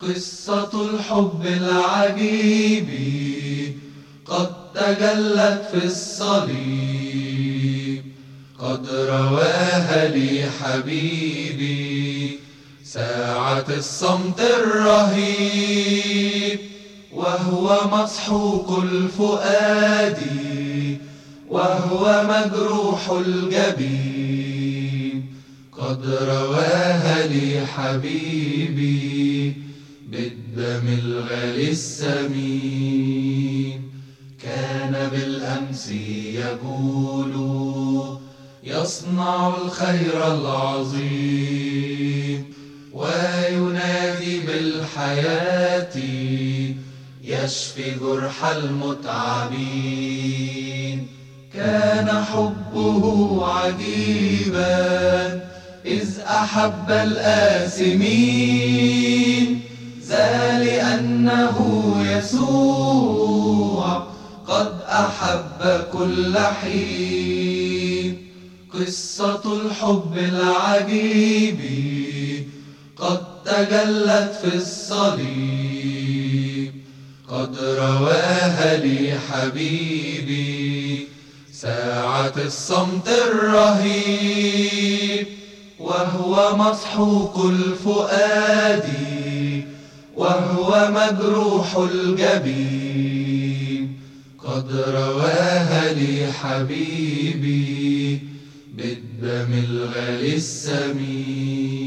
قصة الحب العجيب قد تجلت في الصليب قد رواها لي حبيبي ساعة الصمت الرهيب وهو مسحوق الفؤاد وهو مجروح الجبين قد رواها لي حبيبي بالدم الغالي السمين. كان بالأمس يقول يصنع الخير العظيم وينادي بالحياة يشفي جرح المتعبين. كان حبه عجيبا إذ أحب الآثمين. ذا لأنه يسوع قد أحب كل حين قصة الحب العجيب قد تجلت في الصليب قد رواها لي حبيبي ساعة الصمت الرهيب وهو مسحوق الفؤاد وهو مجروح الجبين. قد رواها لي حبيبي بالدم الغالي السمين.